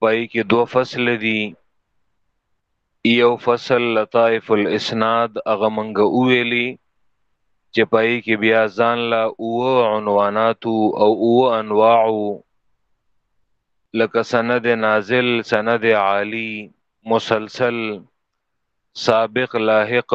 پای کې دوه فصل دي یو فصل لطائف الاسناد هغه منګه ویلي چې پای کې بیا ځان لا او عنوانات او او انواع لکه سند نازل سند عالی مسلسل سابق لاحق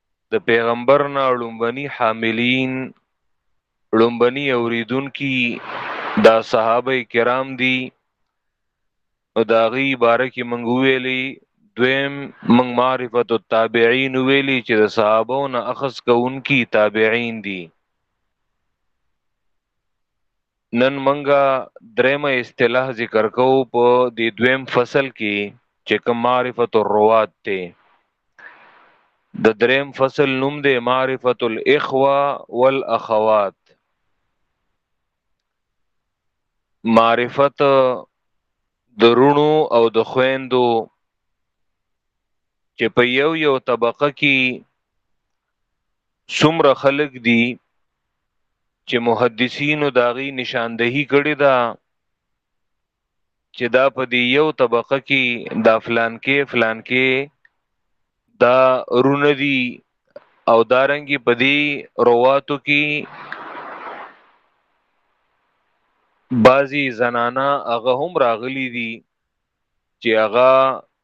د پیغمبر نه ړومبني حاملین ړومبني اوریدونکي دا صحابه کرام دي نو دا غي بارکه منګ ویلي دویم منګ معرفت التابعین ویلي چې د صحابه نه اخذ کوونکي تابعین دي نن منګه درېمه اصطلاح ذکر کوو په دې دویم فصل کې چې کوم معرفت الروات ته د دریم فصل نوم دی معرفت الاخوه والاخوات معرفت د رونو او د خويندو چې په یو یو طبقه کې څومره خلک دي چې محدثینو د هغې نشاندهي کړې ده چې دا په دې یو طبقه کې دا فلان کې فلان کې دا رونه دي او دارنګي په دې رواتو کې بعضی زنانا هغه هم راغلي دي چې هغه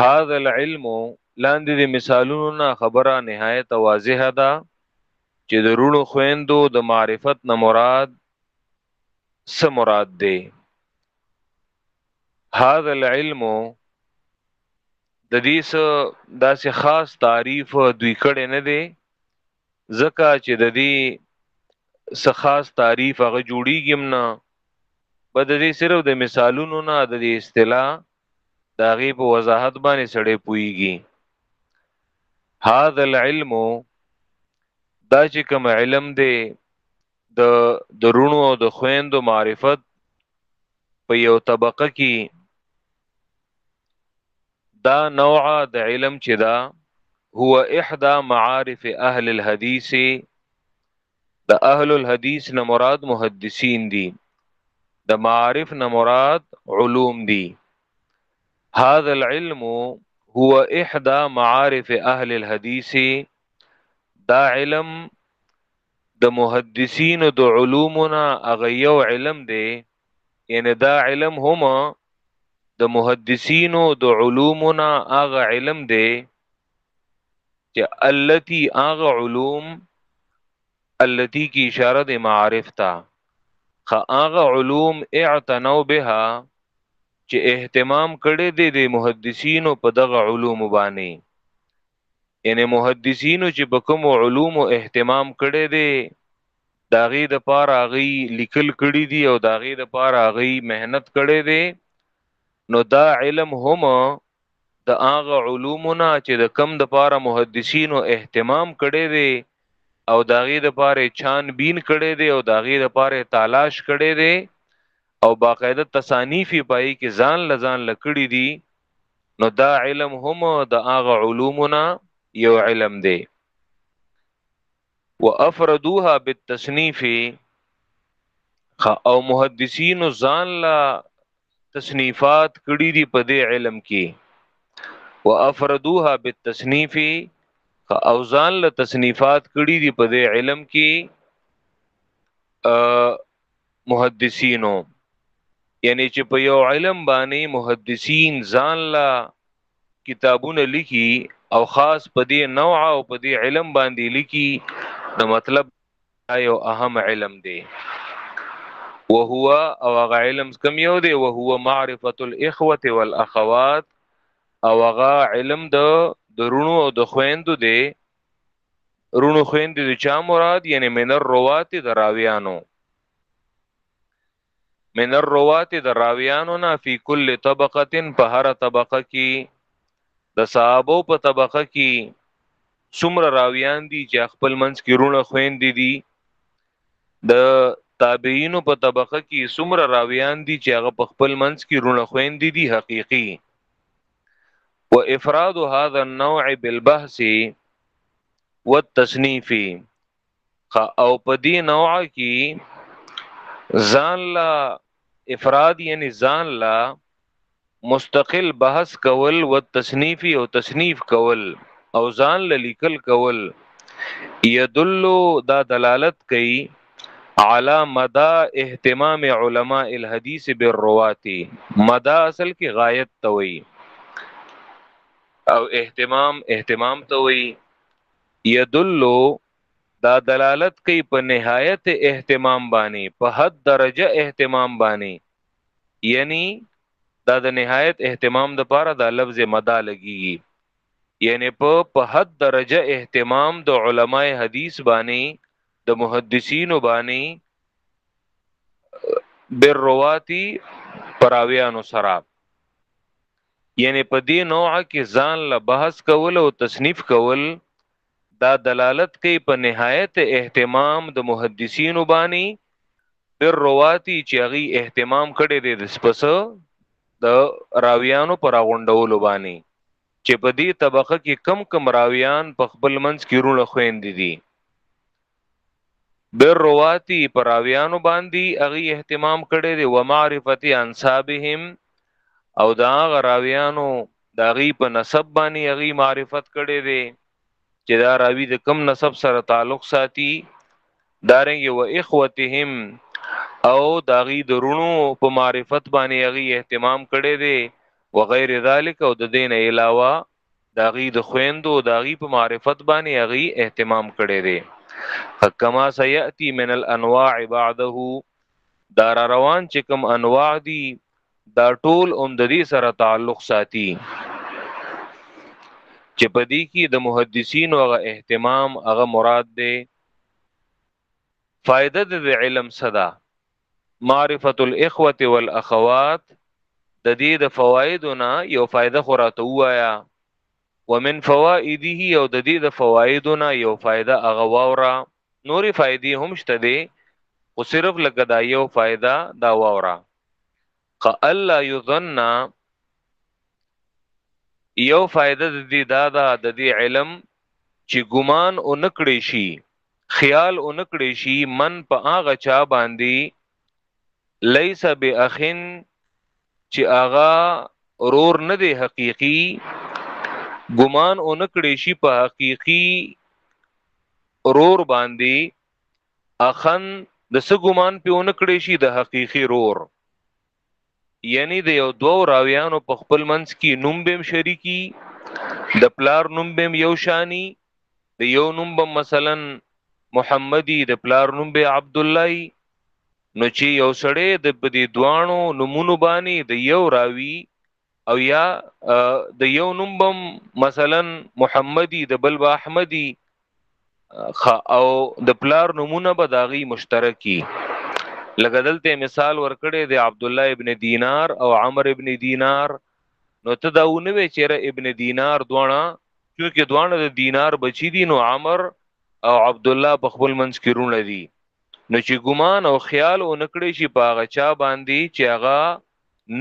هذا العلم لاندې د مثالونو نه خبره نهایت واضح ده چې د رونو خويندو د معرفت نه مراد څه مراد دی هذا العلم د دې څه داسې خاص تعریف دوی کړي نه دی زکه چې د دې څه خاص تعریف هغه جوړیږم نه بد دې صرف د مثالونو نه د اصطلاح د هغې په وضاحت باندې سړی پوهیږي هاذا العلم دا چې کوم علم دی د درونو او د خويندو معرفت په یو طبقه کې دا نوع د علم چې دا هو احدى معارف اهل الحديث د اهل الحديث نه مراد محدثين دي د معارف نه مراد علوم دي هذا العلم هو احدى معارف اهل الحديث دا علم د محدثین د علومنا اغه یو علم دی یعنی دا علم هم د محدثین د علومنا اغه علم دی چې التي اغه علوم التي کی اشاره د معارف ته خا اغه علوم اعتنوا بها چې اهتمام کړي دي د محدثینو په دغه علوم باندې یعنی محدثینو چې په کوم علوم اهتمام کړي دي داغي د پار اغي لیکل کړي دي او داغي د پار اغي مهنت کړي دي نو دا علم هم د هغه علومو نه چې د کم د پاره محدثینو اهتمام کړي دي او داغي د پاره چان بین کړي دي او داغي د پاره تلاش کړي دي او باقاعده تصانیفی پای کې ځان لزان لکړي دي نو دا علم هم د هغه علومو نه یو علم دی وافردوها بالتصنیف او محدثین ځان لا تصنیفات کړي دي په دې علم کې وافردوها بالتصنیف او ځان لا تصنیفات کړي دي په دې علم کې محدثینو یعنی چې په یو علم باندې محدثین ځان لا کتابونه لیکي او خاص په دې نوع او په دې علم باندې لیکي نو مطلب یو اهم علم دی وهو او هغه علم کم یو دی وهو معرفت الاخوه والاخوات او هغه علم د درونو او د خويندو دی رونو خويندې د چا مراد یعنی من الروات دراویانو من الروات د راویانو نه فی کل طبقه په هر طبقه کی د صحابه په طبقه کی سمر راویان دي چې خپل منځ کې رونه خويند دي د تابعین په طبقه کی سمر راویان دي چې هغه په خپل منځ کې رونه خويند دي حقيقي و افراد هذا النوع بالبحث والتصنيف او په دې نوع کې ځان لا افراد یعنی ځان لا مستقل بحث کول و تصنیفی او تصنیف کول او ځان له لیکل کول یدلو دا دلالت کوي علا مدا اهتمام علماء الحدیث بالروات مدا اصل کې غایت توي او اهتمام اهتمام توي يدل دا دلالت کوي په نهایت اهتمام باندې په حد درجه اهتمام باندې یعنی دا د نهایت اهتمام د پاره دا لفظ مدا لګي یعنی په په حد درجه اهتمام د علماء حدیث باندې د محدثین باندې بالرواتی پراویانو سره یعنی په دې نوع کې ځان له بحث کول او تصنیف کول دا دلالت کوي په نهایت اهتمام د محدثینو باندې پر رواتی چې هغه اهتمام کړي دي د سپسو د راویانو پر غونډولو باندې چې په دې طبقه کې کم کم راویان په خپل منځ کې رونه خويند دي بالرواتی پر راویانو باندې هغه اهتمام کړی دی و معرفت انصابهم او دا غراویانو دا غي په نسب باندې هغه معرفت کړی دی چې دا راوی د کم نسب سره تعلق ساتي دارنګ و اخوتهم او دا غي درونو په معرفت باندې هغه اهتمام کړی دی وغیر ذالک او د دین علاوه دا غي د خويندو دا غي په معرفت باندې غي اهتمام کړي دي کما سياتي من الانواع بعده دا را روان چې کوم انواع دي دا ټول اوم د دې سره تعلق ساتي چې په دې کې د محدثین او اهتمام هغه مراد ده فائدہ د علم صدا معرفة الاخوة والاخوات ددې د فوائدو نه یو فائده خو راته ووایه ومن فوائده او ددې د فوائدو نه یو فائده هغه واوره نورې فائدې هم شته دي خو صرف لکه دا یو فائده دا واوره که الله یظن یو فائده د دې دا ده د دې علم چې ګمان او نکړې شي خیال اونه کړی شي من په هغه چا باندې لیس باخن چې هغه رور نه دی حقيقي ګمان او نکړې شي په حقيقي رور باندې اخن د څه ګمان په نکړې شي د حقيقي رور یعنی د یو دوو راویانو په خپل منځ کې نوم بیم شریکی د پلار نوم بیم یو شانی د یو نوم بم مثلا محمدی د پلار نوم به عبد الله نو چې یو سړی د بدی دوانو نمونه باندې د یو راوی او یا د یو نوم بم مثلا محمدی د بل با احمدی خ او د پلار نمونه به داغي مشترکی لکه دلته مثال ورکړی د عبد الله ابن دینار او عمر ابن دینار نو ته دا ونوي چیرې ابن دینار دوانه چونکه دوانه د دینار بچی دي نو عمر او عبد الله په خپل منځ کې رونه دي نو چې ګمان او خیال او نکړي شي په هغه چا باندې چې هغه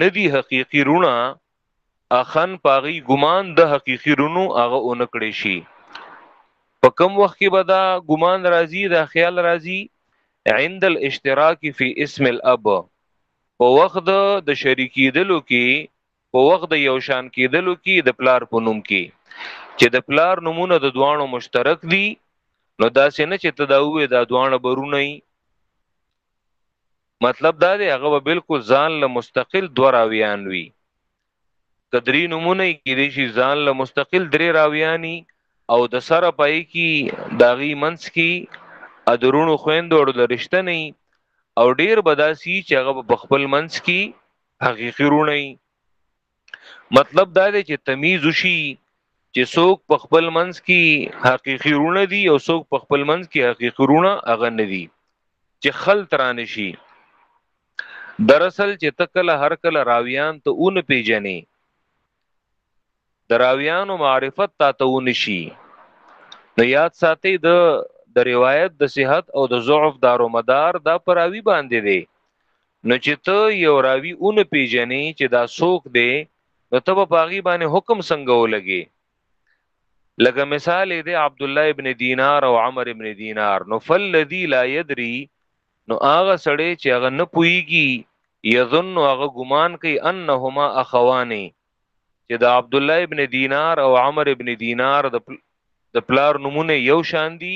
ندی حقیقی رونه اخن پاغي ګمان د حقیقی رونو هغه اونکړي شي په کم وخت کې به دا ګمان راځي دا خیال راځي عند الاشتراک فی اسم الاب په وخت د شریکیدلو کې په وخت د یو شان کېدلو کې د پلار په نوم کې چې د پلار نمونه د دوانو مشترک دي نو دا سینه چې تداوی دا دوانه برونه مطلب دا دی هغه به بالکل ځان له مستقل دو راویان وي کدرې نمونه کې دي شي ځان له مستقل درې راویانی او د سره پای کې داغي منس کې ادرونو خويند او د رشتہ نه او ډیر بداسي چې هغه په خپل منس کې حقيقي رونه مطلب دا دی چې تمیز وشي چې څوک په خپل منځ کې حقيقي رونه دي او څوک په خپل منځ کې حقيقي رونه اغه نه دي چې خل ترانه شي دراصل چې تکل هر کله راویان ته اون پیجنې دراویانو معرفت تا ته اون شي نو یاد ساتي د د روایت د صحت او د ضعف دارو مدار دا پراوی باندې دی نو چې ته یو راوی اون پیجنې چې دا سوک دی نو ته په هغه باندې حکم څنګه ولګي لکه مثال دی عبد الله ابن دینار او عمر ابن دینار نو فلذي لا يدري نو هغه سړی چې هغه نه پويږي یظن هغه ګمان کوي انهما اخوانه چې د عبد الله ابن دینار او عمر ابن دینار د د پلار نمونه یو شان دي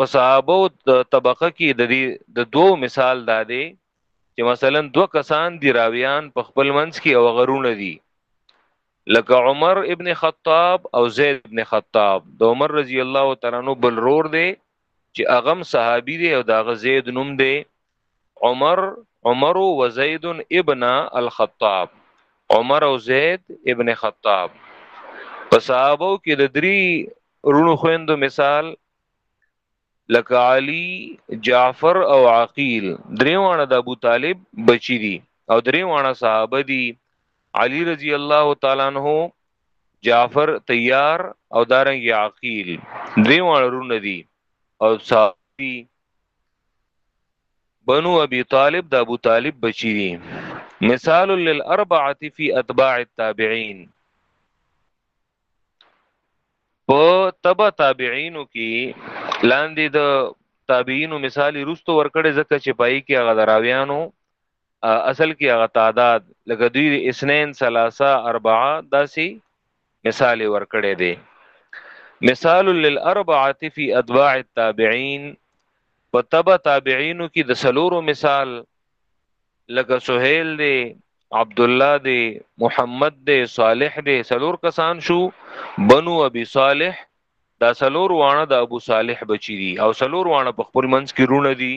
په صحابه او طبقه کې د دې د دوو مثال دا دی چې مثلا دوه کسان دی راویان په خپل منځ کې او غرونه دي لکه عمر ابن خطاب او زید ابن خطاب د عمر رضی الله تعالی عنہ بل رور دی چې اغم صحابي دی او داغه زید نوم دی عمر عمر و زید ابن الخطاب عمر او زید ابن خطاب په صحابه کې د درې رونو خويندو مثال لکه علی جعفر او عقیل دریوانه د ابو طالب بچی دي او دریوانه صحابه دي علی رضی الله تعالی عنہ جعفر تیار او دارنګ عقیل دریوانه رونه دي او صحابي بنو ابي طالب د ابو طالب بچی دي مثال للاربعه فی اتباع التابعین په تبع تابعینو کې لاندې د تابعینو مثال روستو ورکړې ځکه چې پای کې هغه دراویانو اصل کې هغه تعداد لکه دوی د اسنین ثلاثه اربعه داسي مثال ورکړی دی مثال للاربعه فی اتباع التابعین په تبع تابعینو کې د سلورو مثال لکه سهیل دی عبد الله دی محمد دی صالح دی سلور کسان شو بنو ابي صالح دا سلور وانه د ابو صالح بچی دي او سلور وانه په خپل منځ کې رونه دي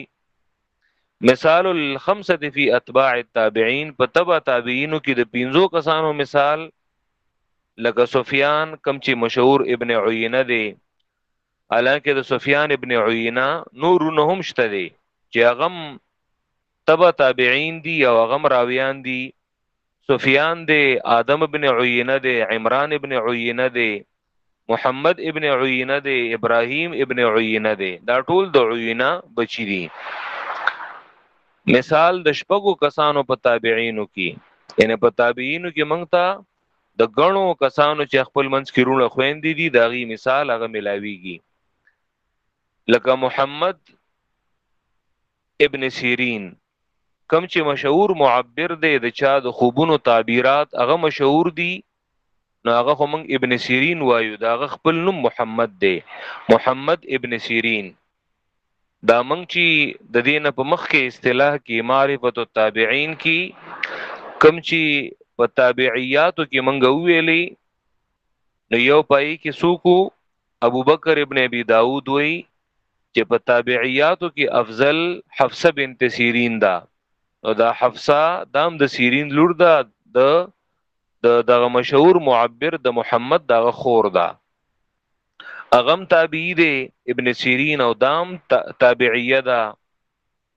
مثال الخمسه فی اتباع التابعین په تبع تابعینو کې د پینزو کسانو مثال لکه سفیان کم چې مشهور ابن عینه دی الانکه د سفیان ابن عینه نورونه هم شته دی چې هغه تبع تابعین دی او هغه راویان دی سفیان دی آدم ابن عینه دی عمران ابن عینه دی محمد ابن عینه دی ابراهیم ابن عینه دی دا ټول د عینه بچی دي مثال د شپږو کسانو په تابعینو کې ان په تابعینو کې مونږ ته د غنو کسانو چې خپل منځ کې رونه خويندې دي دا غي مثال هغه ملاويږي لکه محمد ابن سیرین کم چې مشهور معبر دی د چا د خوبونو تعبیرات هغه مشهور دي نو هغه خو موږ ابن سیرین وایو دا هغه خپل نوم محمد دی محمد ابن سیرین دا موږ چې د دین په مخ کې اصطلاح کې معرفت التابعین کې کم چې په تابعیاتو کې موږ ویلې نو یو پای کې سوکو ابو بکر ابن ابي داود وی چې په تابعیاتو کې افضل حفصه بنت سیرین دا نو دا حفصه دام د سیرین لور دا د د دغه مشهور معبر د محمد دغه خور دا اغم تابعی دی ابن سیرین او دام تابعیه دا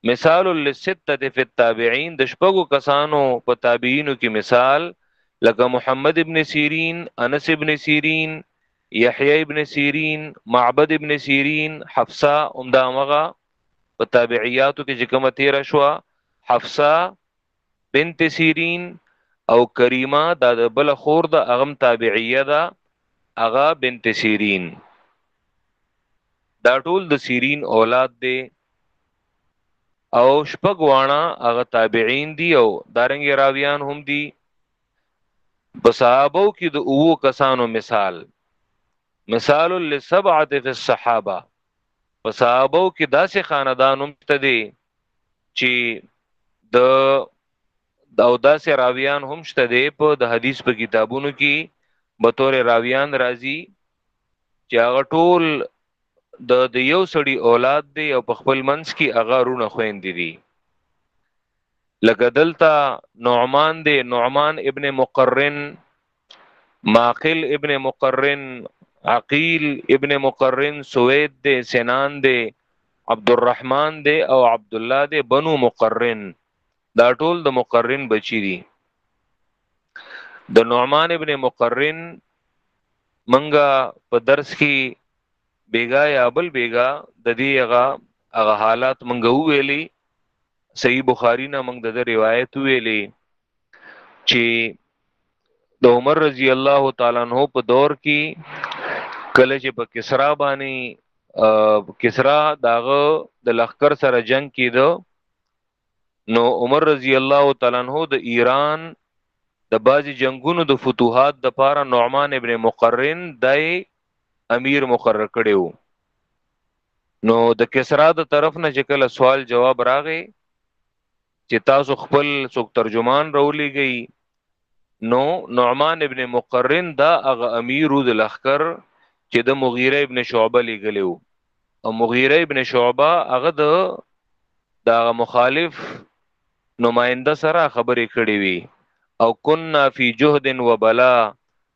مثال للسته فی التابعین د شپږو کسانو په تابعینو کې مثال لکه محمد ابن سیرین انس ابن سیرین یحیی ابن سیرین معبد ابن سیرین حفصه عمدامغه په تابعیاتو کې چې کومه تیر شو حفصه بنت سیرین او کریمه دا د بل خور د اغم تابعیه ده اغا بنت سیرین دا ټول د سیرین اولاد دی او شپږ وانا اغه تابعین دی او دارنګ راویان هم دی په صحابه کې د اوو کسانو مثال مثال للسبعه فی الصحابه په صحابه کې داسې خاندانوم ته دی چې د او داسې راویان هم شته دی په د حدیث په کتابونو کې به تور راویان راځي چې هغه ټول د د یو سړي اولاد دی او په خپل منځ کې هغه رونه خويندې دي لکه دلته نعمان دی نعمان ابن مقرن ماقل ابن مقرن عقیل ابن مقرن سوید دی سنان دی عبدالرحمن دی او عبد الله دی بنو مقرن دا ټول د مقرن بچی دي د نعمان ابن مقرن منګه په درس کې بیګا یا بل بیګا د دې هغه هغه حالات منګه ویلي صحیح بخاری نه منګه د روایت ویلي چې د عمر رضی الله تعالی عنہ په دور کې کله چې په کسرا باندې کسرا داغه د لخر سره جنگ کیدو نو عمر رضی الله تعالی عنہ د ایران د بازي جنگونو د فتوحات د پاره نعمان ابن مقرن دای امیر مقرر کړیو نو د کسرا د طرف نه چې کله سوال جواب راغی چې تاسو خپل څوک ترجمان راولېږئ نو نعمان ابن مقرن دا هغه امیر د لخر چې د مغیره ابن شعبه لګلیو او مغیره ابن شعبه هغه د دا مخالف نماینده سره خبرې کړې وي او كنا فی جهد و بلا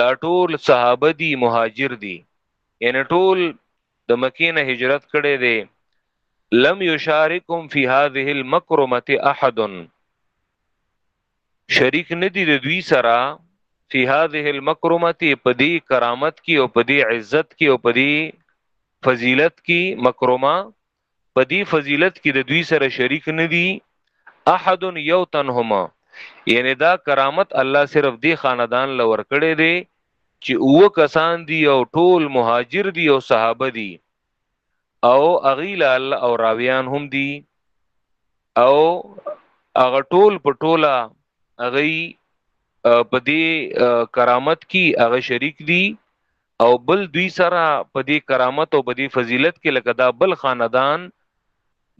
دا ټول صحابه دي مهاجر دي یعنی ټول د مکې نه هجرت کړي دي لم یشارکم فی هذه المکرمه احد شریک ندی د دوی سره فی هذه المکرمه په دې کرامت کې او په دې عزت کې او په دې فضیلت کې مکرمه په دې فضیلت کې د دوی سره شریک نه دي احد یو تن هم یعنی دا کرامت الله صرف دې خاندان لور کړی دی چې اوه کسان دي او ټول مهاجر دي او صحابه دي او اغیل الله او راویان هم دي او اغه ټول په ټوله اغي په دې کرامت کې اغه شریک دي او بل دوی سره په دې کرامت او په دې فضیلت کې لکه دا بل خاندان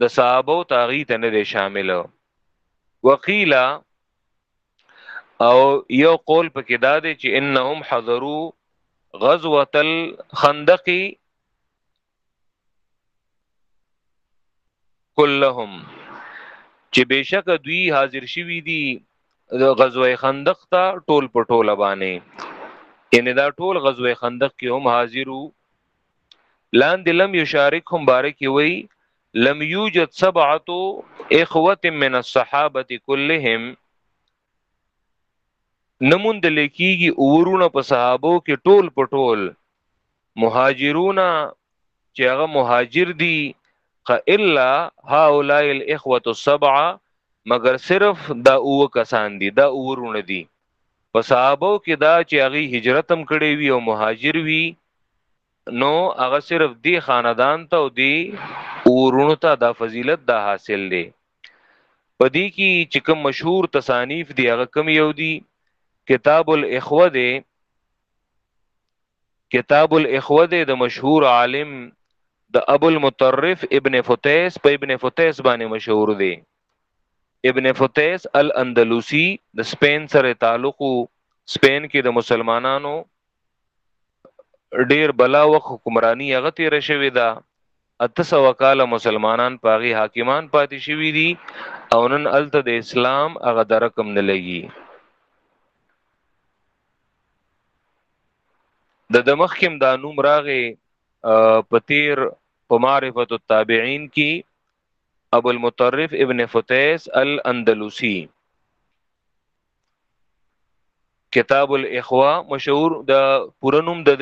د صحابه او تاغی ته نه شامل وقیلا او یو قول پکې دا دی چې انهم حضرو غزوه الخندق کلهم چې بشک دوی حاضر شوی دي غزوه خندق ته ټول په ټول باندې ان دا ټول غزوه خندق کې هم حاضرو لاندې لم یشارکهم بارک وی لم یوجد سبعه اخوه من الصحابه كلهم نه موندل کیږي اورونه په صحابو کې ټول په ټول مهاجرون چې هغه مهاجر دي الا هؤلاء الاخوه السبعه مگر صرف دا او کسان دي دا اورونه دي په صحابو کې دا چې هغه هجرت هم کړی وي او مهاجر وي نو هغه صرف دی خاندان ته او دی اورونو ته دا فضیلت دا حاصل دی پدې کې چې کوم مشهور تصانیف دی هغه کوم یو دی کتاب الاخوه دی کتاب الاخوه دی د مشهور عالم د ابو المطرف ابن فتیس په ابن فتیس باندې مشهور دی ابن فتیس الاندلسی د سپین سره تعلق سپین کې د مسلمانانو ډیر بلا وخت حکمرانی هغه تیر شوی دا اته سوه کاله مسلمانان په هغې حاکمان پاتې شوي دي او نن هلته د اسلام هغه درک هم نه لګي. د د مخکې هم دا نوم راغی په تېر په معرفت التابعین کې ابو المطرف ابن فتیس الاندلسی کتاب الاخوه مشهور د پورنوم د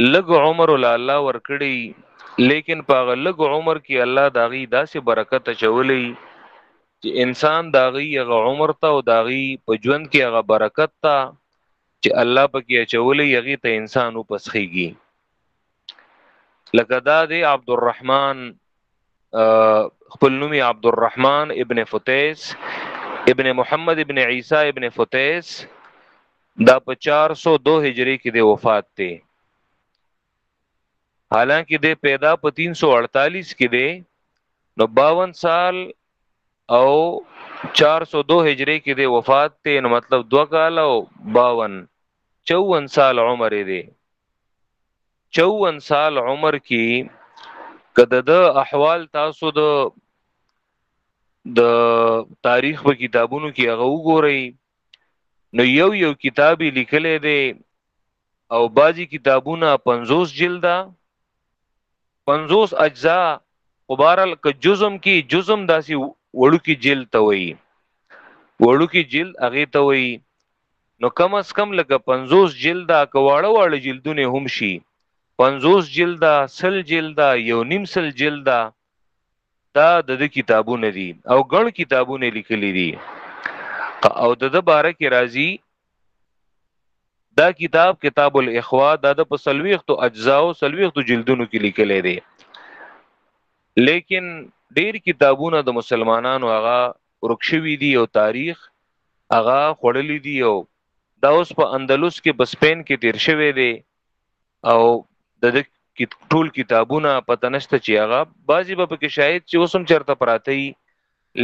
لږ عمر لا الله ورکړی لیکن په هغه لږ عمر کې الله داغي داسې برکت اچولی چې انسان داغي هغه عمر ته او داغي په ژوند کې هغه برکت ته چې الله پکې اچولی هغه ته انسان وپسخيږي لکه دا دی عبدالرحمن خپل نومي عبدالرحمن ابن فتیس ابن محمد ابن عیسی ابن فتیس دا په 402 هجری کې د وفات دی حالانکه د پیدا په 348 کې دی نو 52 سال او 402 هجری کې دی وفات دی نو مطلب دو کال او 52 54 سال عمر دی 54 سال عمر کې کده د احوال تاسو د د تاریخ په کتابونو کې هغه وګورئ نو یو یو کتاب لیکلی دی او بعضی کتابونه 50 جلده 50 اجزا خبرل ک جزم کی جزم داسی وړو کی جلد ته وای وړو کی جلد اغه ته وای نو کم اس کم لکه 50 جلده کواړه واړه جلدونه هم شي 50 جلده سل جلده یو نیم سل جلده دا د د کتابونه دي او ګڼ کتابونه لیکلي دي او د د باره کې راځي دا کتاب کتاب الاخوا دا د په سلويختو اجزاو سلويختو جلدونو کې لیکلې دي لیکن ډیر کتابونه د مسلمانانو هغه ورکشوي دي او تاریخ هغه خړلې دي او دا اوس په اندلس کې په سپین کې تیر شوی دی او د ټول کتابونه پته نشته چې هغه بعضی به پکې شاید چې اوسم چرته پراته وي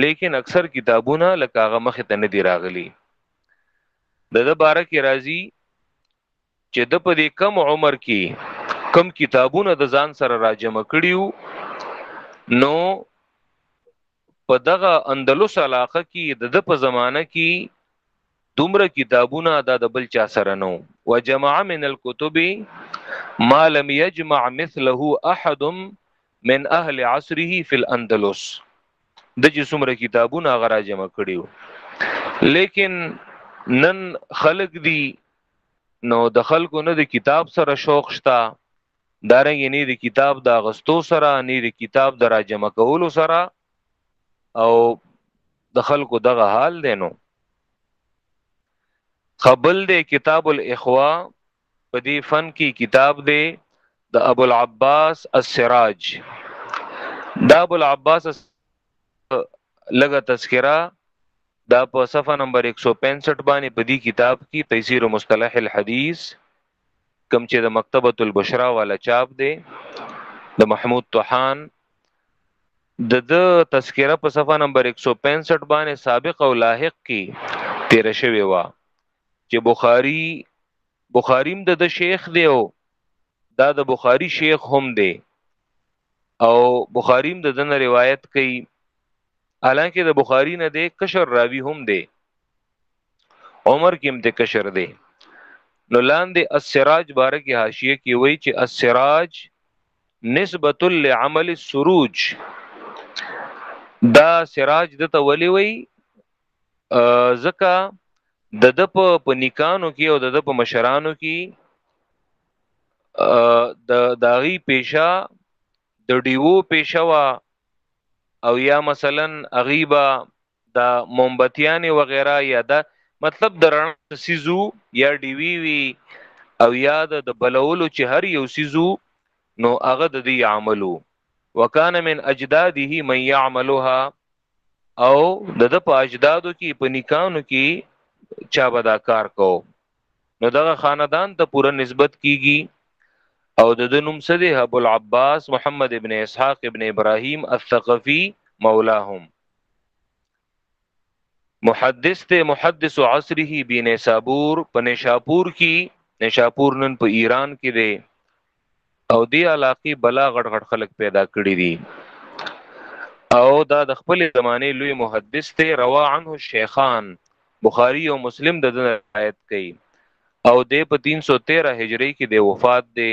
لیکن اکثر کتابونه لکه هغه مخ ته نه دی راغلي د د باره کې راځي چې د په دې کم عمر کې کم کتابونه د ځان سره راجمع کړیو نو په دغه اندلس علاقه کې د د په زمانه کې دومره کتابونه دا د بل چا سره نو وجمع من الكتب ما لم يجمع مثله احد من اهل عصره في الاندلس د چې څومره کتابونه غرا جمع کړیو لیکن نن خلق دی نو د خلکو نه د کتاب سره شوق شته دارنګه نی د کتاب د اغستو سره نی د کتاب د راجمع کولو سره او د خلکو دغه حال دی نو خبل دی کتاب الاخوا په دې فن کې کتاب دی د ابو العباس السراج دا ابو العباس لګه تذکرہ دا په صفه نمبر 165 باندې په دې کتاب کې تفسیر مصطلح الحدیث کم چې د مکتبه البشرا والا چاپ دی د محمود طحان د د تذکره په صفه نمبر 165 باندې سابق او لاحق کې تیر شوی و چې بخاری بخاریم د د شیخ دی او دا د بخاری شیخ هم دی او بخاریم د دنه روایت کوي حالانکه د بخاری نه دی کشر راوی هم دی عمر کې امته کشر دی نو لاندې السراج باره کې حاشیه کې وایي چې السراج نسبت لعمل السروج دا سراج د ته ولي وایي زکه د د په نکانو کې او د د په مشرانو کې د داغي پیشه د ډیوو پیشه وا او یا مثلا اغیبا دا مومبتیانې وغیرہ یا دا مطلب د رڼا سیزو یا ډیوی وی او یا د بلولو چې هر یو سیزو نو هغه د دې عملو وکانه من اجداده من يعملها او د د په اجدادو کې په نکانو کې چا به دا کار کو نو دغه خاندان ته پوره نسبت کیږي او د د نوم سده ابو العباس محمد ابن اسحاق ابن ابراهیم الثقفی مولاهم محدث ته محدث عصره بین صابور په نشاپور کې نشاپور نن په ایران کې دی او دی علاقې بلا غټ غټ خلک پیدا کړی دي او دا د خپل زمانه لوی محدث ته روا عنه شیخان بخاری او مسلم د روایت کوي او د په 313 هجری کې د وفات دی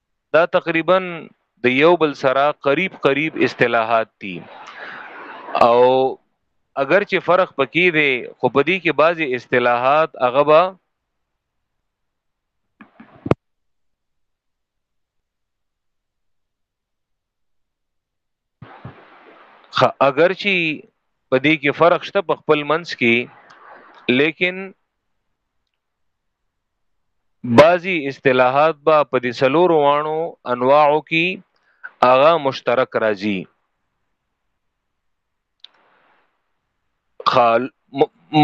دا تقریبا د یو بل سره قریب قریب اصطلاحات دي او اگر چې فرق پکې دی خو په دې کې بعضی اصطلاحات هغه به خ اگر چی په دې کې فرق شته په خپل منس کې لیکن بعضی اصطلاحات با په دې سلور وانو انواعو کې اغا مشترک راځي خال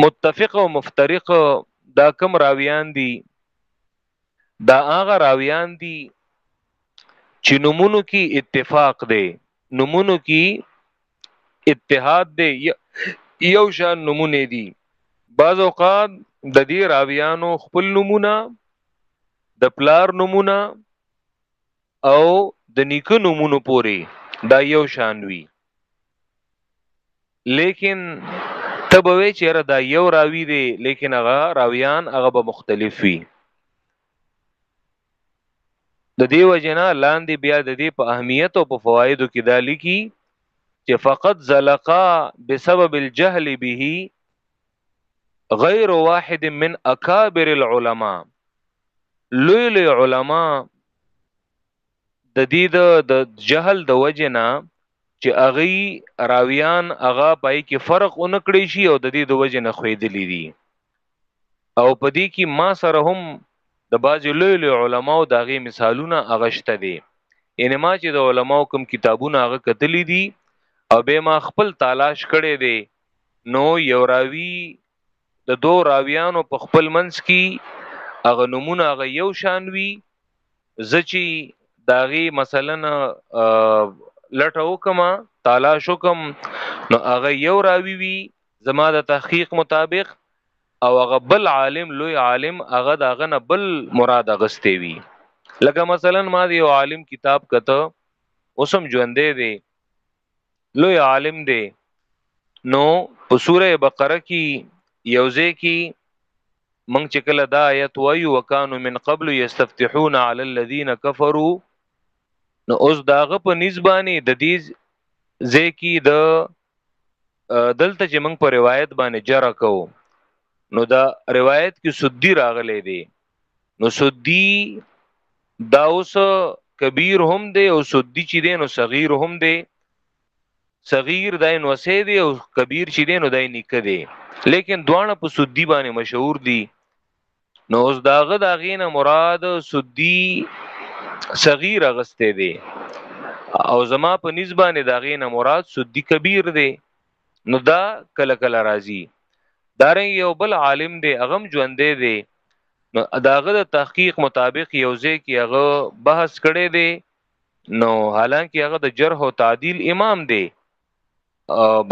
متفق او مفترق دا کم راویان دي دا هغه راویان دي چې نمونو کې اتفاق دی نمونو کې اتحاد دی یو شان نمونه دي بعض اوقات د دې راویانو خپل نمونه د پلار نمونه او د نیکه نمونه پوري دا یو شان وي لیکن ته به وی چیرې دا یو راوی دی لیکن هغه راویان هغه به مختلف وي د دې وجنه لاندې بیا د دې په اهمیت او په فوایدو کې دا لیکي چې فقط زلقا بسبب الجهل به غیر واحد من اکابر العلماء لوی لوی علما د دې د د جهل د وجه نه چې اغي راویان اغا پای کې فرق اونکړي شي او د دې د وجه نه خویدلې دي او په دې کې ما سره هم د باج لوی لوی علماو داغي مثالونه اغشته دي ان ما چې د علماو کوم کتابونه هغه کتلې دي او به ما خپل تلاش کړي دي نو یو راوی د دو راویانو په خپل منځ کې اغه نمونه اغه یو شان وی زه چی داغی مثلا لټه وکم تلاش وکم نو هغه یو راوی وی زما د تحقیق مطابق او هغه بل عالم لوی عالم هغه داغه نه بل مراد غستې وی لکه مثلا ما دی یو عالم کتاب کته اوسم ژوندې دی لوی عالم دی نو په سوره بقره کې یوځه کې من چې کله دا آیت وایو وکانو من قبل یستفتحون علی الذین کفروا نو اوس داغه په نسبانی د دې زکی د دلته چې موږ په روایت باندې جره کوو نو دا روایت کې سدی راغلی دی نو سدی دا اوس کبیر هم دی او سدی چې دی نو صغیر هم دی صغیر دای نو سه دی او کبیر چې دی نو دای نیکه دی لیکن دوانه په سدی باندې مشهور دی نو اوس داغه داغینه مراد سدی صغیر غسته دی او زما په نسبانه داغینه مراد سدی کبیر دی نو دا کله کله راځي دارنګ یو بل عالم دی اغم ژوندې دی نو داغه د تحقیق مطابق یو ځای کې هغه بحث کړي دی نو حالانکه هغه د جرح او تعدیل امام دی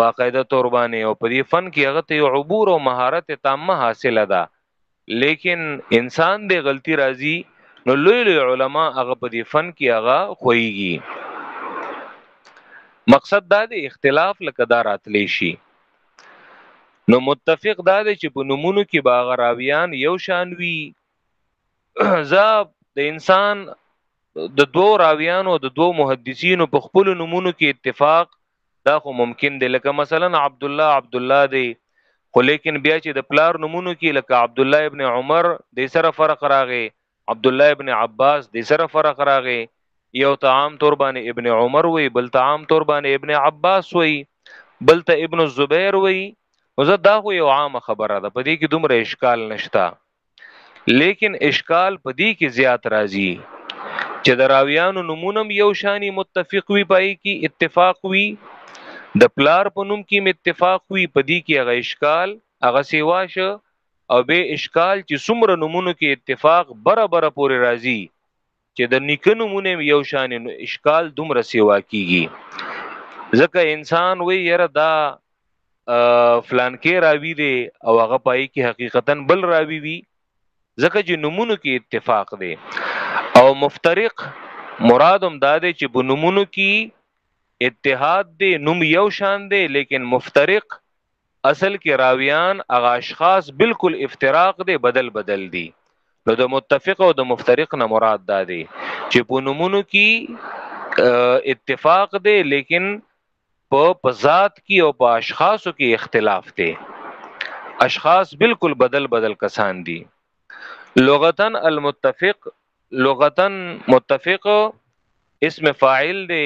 باقاعده تور باندې او په دې فن کې هغه ته عبور او مهارت تامه حاصله ده لیکن انسان دی غلطی راځي نو لوی لوی علما هغه په دې فن کې هغه خوېږي مقصد دا دی اختلاف لکه دا راتلی شي نو متفق دا دی چې په نمونو کې باغ راویان یو شان وی زه د انسان د دوو راویانو د دوو محدثینو په خپل نمونو کې اتفاق دا خو ممکن دی لکه مثلا عبدالله عبدالله دی خو لیکن بیا چې د پلار نمونو کې لکه عبدالله ابن عمر د سره فرق راغی عبدالله ابن عباس د سره فرق راغی یو ته عام طور باندې ابن عمر وی بل ته عام طور باندې ابن عباس وی بل ته ابن الزبیر وی نو زه دا خو یو عام خبره ده په دې کې دومره اشکال نشته لیکن اشکال په دې کې زیات راځي چې د راویانو نمونم یو شانی متفق وي پای کې اتفاق وي د پلار په نوم کې اتفاق وي په دې کې هغه اشکال هغه سیوا شو او به اشکال چې څومره نمونو کې اتفاق برابر پورې راځي چې د نیکه نومونه یو شان نو اشکال دومره سیوا کیږي ځکه انسان وی یره دا فلان کې راوی دی او هغه پای کې حقیقتا بل راوی وی ځکه چې نمونو کې اتفاق دی او مفترق مرادم دا دی چې بنمونو کې اتحاد دی نوم یو شان دی لیکن مفترق اصل کې راویان هغه اشخاص بالکل افتراق دی بدل بدل دي نو د متفق او د مفترق نه مراد دا دی چې په نمونو کې اتفاق دی لیکن په پزات کې او په اشخاصو کې اختلاف دی اشخاص بالکل بدل بدل کسان دي لغتا المتفق لغتا متفق اسم فاعل دی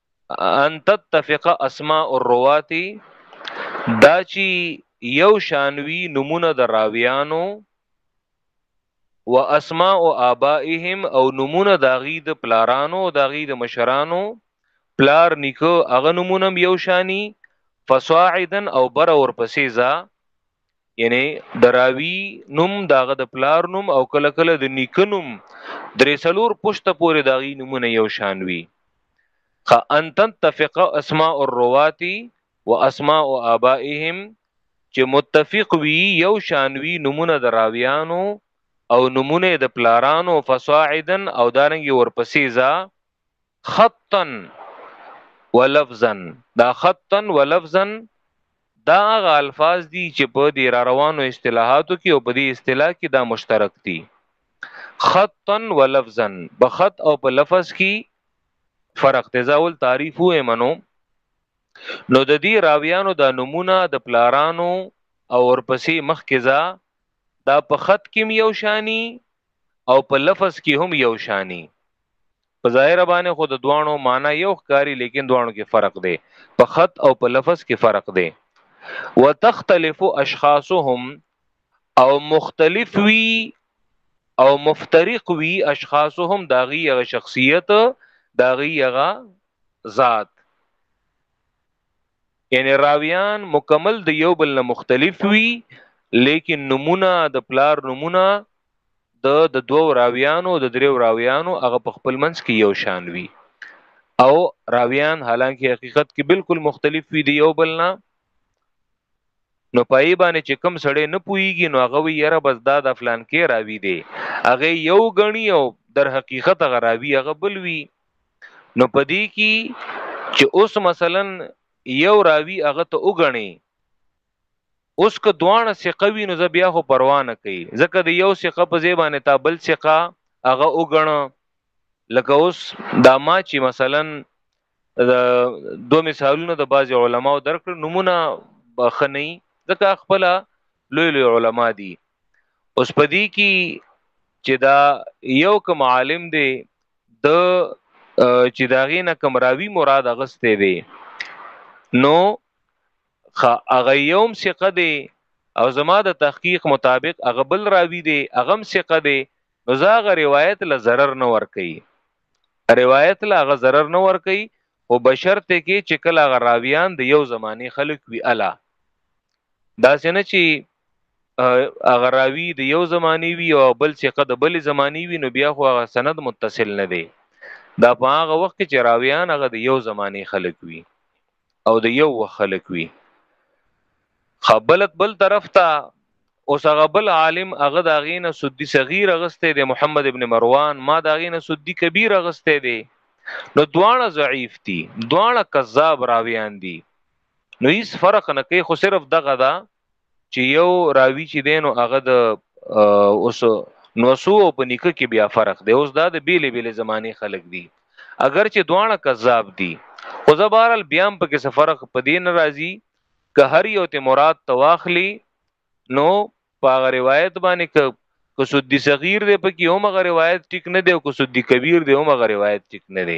ان تتفق اسماء الروات دا چی یو شانوی نمونه د راویانو و اسماء آبائهم او نمونه د غی د پلارانو د غی د مشرانو پلار نیکو هغه نمونه یو شانی فصاعدا او بر اور پسې ځا یعنی دراوی نوم داغه د پلار نوم او کله کله د نیکنوم درې څلور پښته پورې داغي نمونه یو شان وي خ ان تتفق اسماء الروات واسماء ابائهم چې متفق وي یو شان وي نمونه دراویانو او نمونه د پلارانو فصاعدا او دارنګي ورپسې ځا خطا ولفظا دا خطا ولفظا دا هغه الفاظ دي چې په دې را روانو اصطلاحاتو کې او په دې اصطلاح کې دا مشترک دي خطا ولفظا بخط او په لفظ کې فرق تزاول تعریف و منو نو د دې راویانو د نمونه د پلارانو او ورپسې مخکې ځا دا په خط کې یو شانی او په لفظ کی هم یو شانی په ظاهره باندې خو د دواړو معنی یو ښکاری لیکن دواړو کې فرق دی په خط او په لفظ کې فرق دی وتختلف اشخاصهم او مختلف وی او مفترق وی اشخاصهم داغي هغه شخصیت داغي هغه ذات یعنی راویان مکمل د یو بل نه مختلف وي لیکن نمونه د پلار نمونه د د دوو راویانو د دریو راویانو هغه په خپل منځ کې یو شان وي او راویان حالانکه حقیقت کې بالکل مختلف وي دی یو بل نه نو پای باندې چې کم سړی نه پويږي نو هغه وی یره بس دا د فلان کې راوی دی هغه یو غنی او در حقیقت هغه راوی هغه بل وی نو پدې کې چې اوس مثلا یو راوی هغه ته وګڼي اوس که دوانه ثقه وي نو بیا خو پروا نه کوي ځکه د یو ثقه په ځای باندې تا بل ثقه هغه وګڼه لکه اوس دا ما چې مثلا دو مثالونه د بعض علماو درکړ نمونه بخنی ځکه خپل لوی لوی علما دي اوس پدې کې چې دا یو کوم عالم دی د چې داغې نه کم راوی مراد غسته دی نو خا اغه یوم ثقه دی او زما د تحقیق مطابق اغه بل راوی دی اغم ثقه دی نو زاغه روایت له zarar نه ور کوي روایت له اغه zarar نه ور کوي او بشرته کې چې کله غراویان د یو زماني خلق وی الا دا سينه چې اگر راوی د یو زمانی وی او بل ثقه د بل زمانی وی نو بیا خو هغه سند متصل نه دی دا په هغه وخت کې چې راویان هغه د یو زمانی خلق وی او د یو وخت خلق وی خبلت بل طرف ته اوس هغه بل عالم هغه دا غینه سدی صغیر غسته دی محمد ابن مروان ما دا غینه سدی کبیر غسته دی نو دواړه ضعیف دي دواړه کذاب راویان دي نو هیڅ فرق نه کوي خو صرف دغه دا چې یو راوی چې دین او هغه د اوس نوسو او په نیکه کې بیا فرق دی اوس دا د بیلې بیلې زمانه خلق دي اگر چې دوانه کذاب دي خو زبارل بیا په کې څه فرق په دین راځي که هر یو ته مراد تواخلی نو په روایت باندې که که سودی صغیر دی په کې هم غ روایت ټیک نه دی او که سودی کبیر دی هم غ روایت ټیک نه دی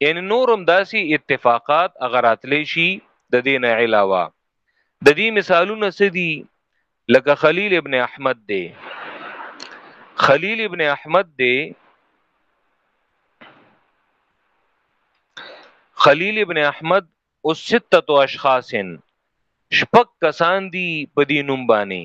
یعنی نورم داسی اتفاقات اگر اتلی شي د دین علاوه د دې مثالونه سدي لکه خلیل ابن احمد دی خلیل ابن احمد دی خلیل ابن احمد او سته اشخاصن شپک کسان دی په دې نوم باندې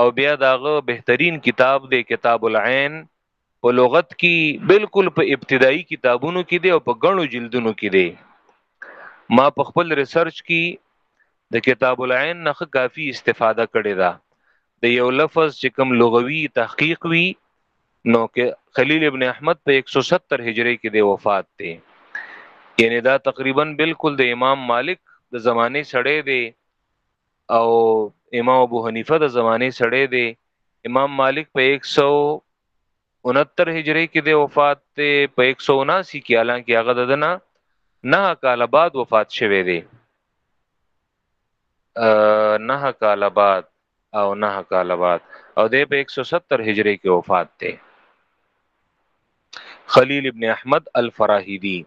او بیا داغه بهترین کتاب دی کتاب العین په لغت کې بالکل په ابتدایي کتابونو کې دی او په غنو جلدونو کې دی ما په خپل ریسرچ کې د کتاب العین نه کافی استفاده کړې ده د یو لفظ چې کوم لغوي تحقیق وی نو کې خلیل ابن احمد په 170 هجری کې دی وفات دی یعنی دا تقریبا بالکل د امام مالک د زمانه سړی دی او امام ابو حنیفه د زمانه سړی دی امام مالک په 169 هجری کې د وفات ته په 179 کې الان کې هغه ددنه نه کال بعد وفات شوه دی نه کال بعد او نه کال بعد او د په 170 هجری کې وفات ته خلیل ابن احمد الفراهیدی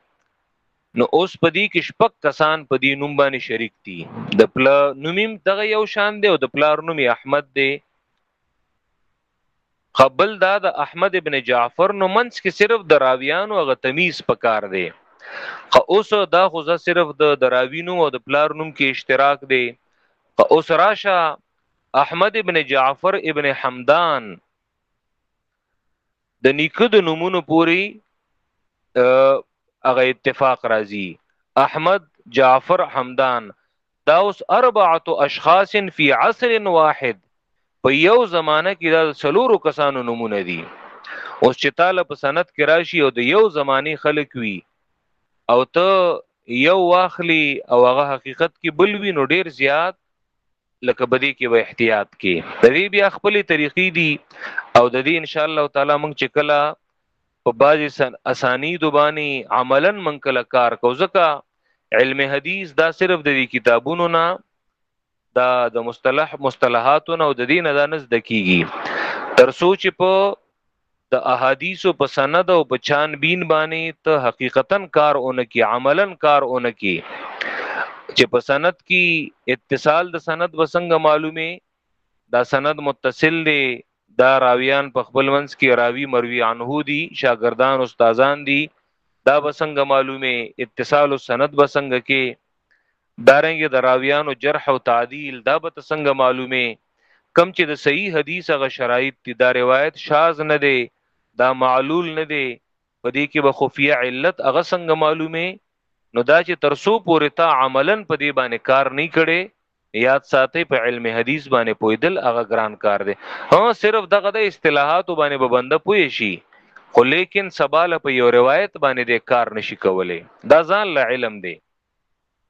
نو اوس په دې کې شپږ کسان په دې نوم باندې شریک دي د پلا نومیم دغه یو شان دی او د پلار نوم احمد دی قبل دا د احمد ابن جعفر نو منځ کې صرف د راویانو غ تمیز پکار دی که اوس دا خو زه صرف د دراوینو او د پلار نوم کې اشتراک دی که اوس راشه احمد ابن جعفر ابن حمدان د نیکه د نومونو پوری هغه اتفاق راځي احمد جعفر حمدان دا اوس اربعه اشخاص فی عصر واحد په یو زمانه کې دا سلورو کسانو نمونه دي اوس چې تعالی په سند کې راشي او د یو زمانی خلق وي او ته یو واخلی او هغه حقیقت کې بل وي نو ډیر زیات لکه بدی کې به احتیاط کې د دې بیا خپل طریقې دي او د دې ان شاء الله تعالی موږ چې کله په بازي اسانی دوبانی عملا من کله کار کو ځکه علم حدیث دا صرف د کتابونو نه دا د مصطلح مصطلحاتو نه او د دین دا نس دکیږي تر سوچ په د احادیثو په سند او په چان بین باندې ته حقیقتا کار اونکی عملا کار اونکی چې په سند کې اتصال د سند وسنګ معلومه دا سند متصل دی دا راویان په خپل منځ کې راوی مروی عنه دي شاګردان استادان دي دا بسنګ معلومه اتصال سند بسنګ کې دارنګ د راویانو جرح او تعدیل دا به تسنګ معلومه کم چې د صحیح حدیث هغه شرایط دي دا روایت شاذ نه دی دا معلول نه دی په دې کې به خفیه علت هغه څنګه معلومه نو دا چې ترسو پورې تا عملا په دې باندې کار نه کړي یاد ساتي په علم حدیث باندې پویدل هغه ګران کار دی ها صرف دغه د اصطلاحات باندې به بنده پوي شي خو لیکن سباله په یو روایت باندې د کار نشي کولای دا ځان له علم دی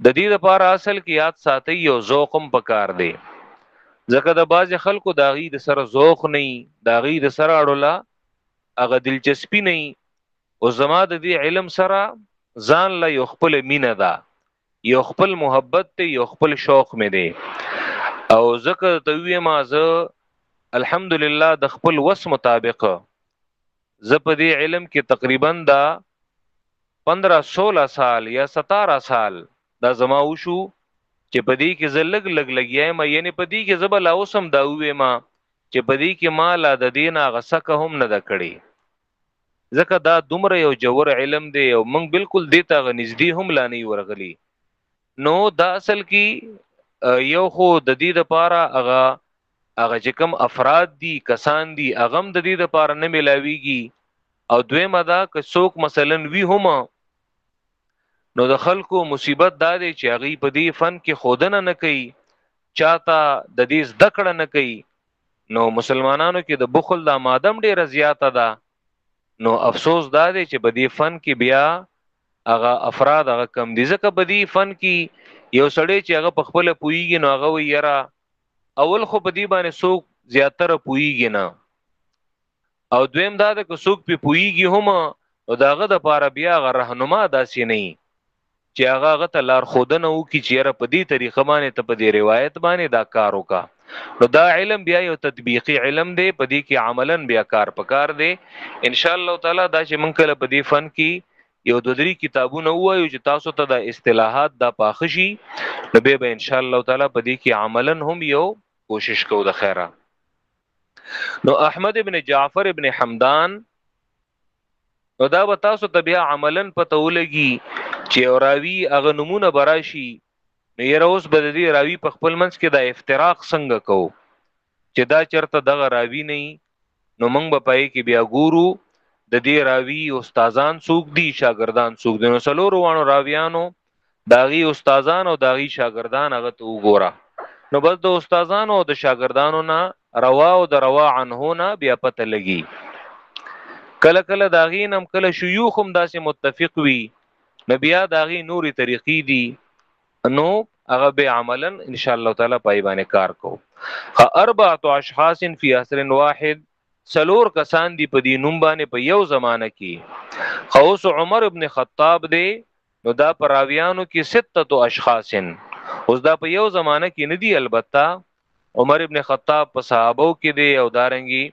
د دې لپاره اصل کې یاد ساتي یو ذوق هم پکار دی ځکه د بعضې خلکو د هغوی د سره ذوق نه وي د هغوی د سره اړوله هغه دلچسپي نه وي او زما د دې علم سره ځان له یو خپل مینه ده یو خپل محبت ته یو خپل شوق مې دی او ځکه ته وې ما زه الحمدلله د خپل وس مطابق زه په دې علم کې تقریبا دا 15 16 سال یا 17 سال دا زما وشو چې په دې کې زه لګ لګ لګیای ما یعنی په دې کې زبل اوسم دا وې ما چې په دې کې ما لا د دینه غسکه هم نه د کړی ځکه دا دومره یو جوور علم دی او موږ بالکل دیتا غ نږدې هم لا نه ورغلی نو دا اصل کې یو خو د دې لپاره هغه هغه چې کوم افراد دي کسان دي هغه هم د دې لپاره نه ملاويږي او دویمه دا که څوک مثلا وی هم نو د خلکو مصیبت دا دی چې هغه په دې فن کې خودنه نه کوي چاته د دې زده کړه نه کوي نو مسلمانانو کې د بخل د مادم ډیره زیاته ده نو افسوس دا دی چې بدی فن کې بیا هغه افراد هغه کم دي ځکه بدی فن کې یو سړی چې هغه په خپل پویږي نو هغه وی یرا اول خو په دې باندې څوک زیاتره پویږي نه او دویم دا د څوک په پویږي هم او داغه د پاره بیا غ رهنما داسې نه چې هغه غ ته لار خودنه و کی چیرې په دې طریقه باندې ته په دې روایت باندې دا کار وکا نو دا علم بیا یو تطبیقی علم دی په دې کې عملا بیا کار پکار دی ان شاء الله تعالی دا چې مونږ کله په دې فن کې یو د درې کتابونه وایو چې تاسو ته د اصطلاحات د پاخه شي نو به به ان شاء الله تعالی په دې کې عملا هم یو کوشش کو د خیره نو احمد ابن جعفر ابن حمدان نو دا به تاسو ته بیا عملا پته ولګي چې راوی هغه نمونه براشي نو یره اوس به دې راوی په خپل منځ کې د افتراق څنګه کوو چې دا چرته دغه راوی نه نو موږ به پای کې بیا ګورو د دې راوی استادان څوک دي شاګردان څوک دي نو څلور وانو راویانو داغي استادان او داغي شاګردان هغه ته وګوره نو بس د استادانو او د شاګردانو نه روا او د روا عنه نه بیا پته لګي کله کله داغي نم کله شيوخ هم داسې متفق وي نبیا داغي نوري طریقې دي نو هغه به عملا ان شاء الله تعالی پای باندې کار کو اربعه اشخاص فی عصر واحد سلور کسان دی په دې نوم باندې په یو زمانہ کې خوس عمر ابن خطاب دی نو دا پراویانو کې سته اشخاص اوس دا په یو زمانہ کې ندی البته عمر ابن خطاب په صحابو کې دی او دارنګي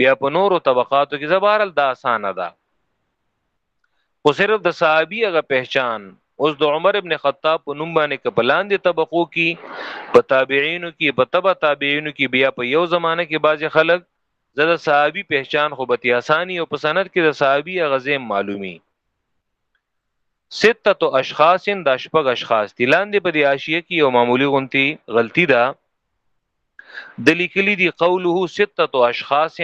بیا په نورو طبقاتو کې زبارل دا اسانه ده خو صرف د صحابي هغه پہچان اوس د عمر ابن خطاب په نوم باندې کپلان دي طبقو کې په تابعینو کې په تبع تابعینو کې بیا په یو زمانه کې بعضی خلک زده صحابي پہچان خو به آسانی او په سند کې د صحابي غزه معلومي سته اشخاص د شپږ اشخاص دي لاندې په دې عاشیه کې یو معمولی غونتی غلطی ده د لیکلي دي قوله سته اشخاص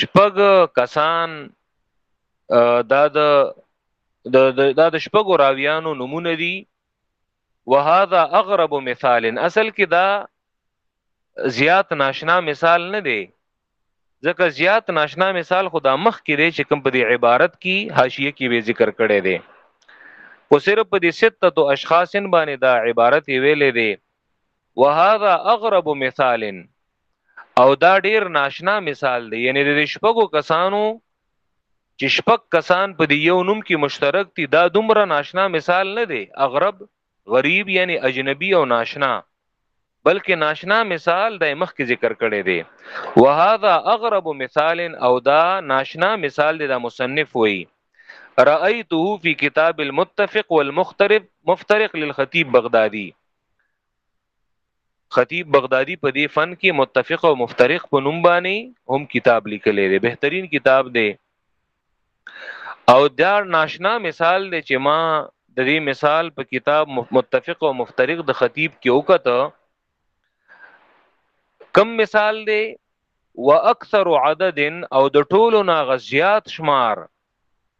شپږ کسان دا د دا د شپږو راویانو نمونه دي وهذا اغرب مثال اصل کې دا زیات ناشنا مثال نه دی ځکه زیات ناشنا مثال خدا مخ کې دی چې کوم په دې عبارت کې حاشیه کې به ذکر کړي دی خو صرف په دې سته اشخاصن باندې دا عبارت ویلې دی وهذا اغرب مثال او دا ډیر ناشنا مثال دی یعنی د شپږو کسانو چې شپږ کسان په دی یو نوم کې مشترک دي دا دومره ناشنا مثال نه دی اغرب غریب یعنی اجنبی او ناشنا بلکې ناشنا مثال د مخ کې ذکر کړي دی وهذا اغرب مثال او دا ناشنا مثال دی د مصنف وایي رأيته في كتاب المتفق والمخترب مفترق للخطيب بغدادي خطیب بغدادي په دې فن کې متفق او مفترق په نوم باندې هم کتاب لیکلی دی بهترین کتاب دی او دا ناشنا مثال دی چې ما د دې مثال په کتاب متفق او مفترق د خطیب کې وکړه کم مثال دی واکثر عدد او د ټولو نه غزيات شمار